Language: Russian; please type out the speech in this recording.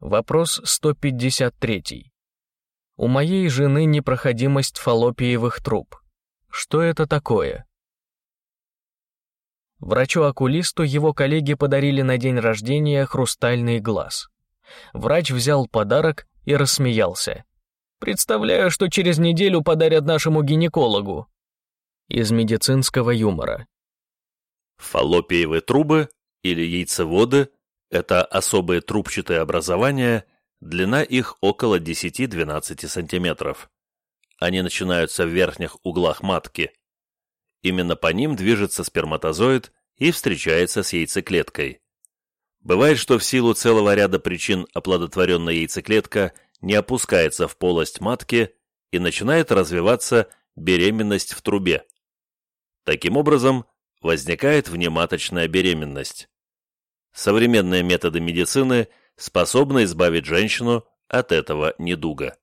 Вопрос 153. У моей жены непроходимость фаллопиевых труб. Что это такое? Врачу-окулисту его коллеги подарили на день рождения хрустальный глаз. Врач взял подарок и рассмеялся. «Представляю, что через неделю подарят нашему гинекологу». Из медицинского юмора. Фаллопиевые трубы или яйцеводы – это особые трубчатые образования – Длина их около 10-12 см. Они начинаются в верхних углах матки. Именно по ним движется сперматозоид и встречается с яйцеклеткой. Бывает, что в силу целого ряда причин оплодотворенная яйцеклетка не опускается в полость матки и начинает развиваться беременность в трубе. Таким образом, возникает внематочная беременность. Современные методы медицины – способна избавить женщину от этого недуга.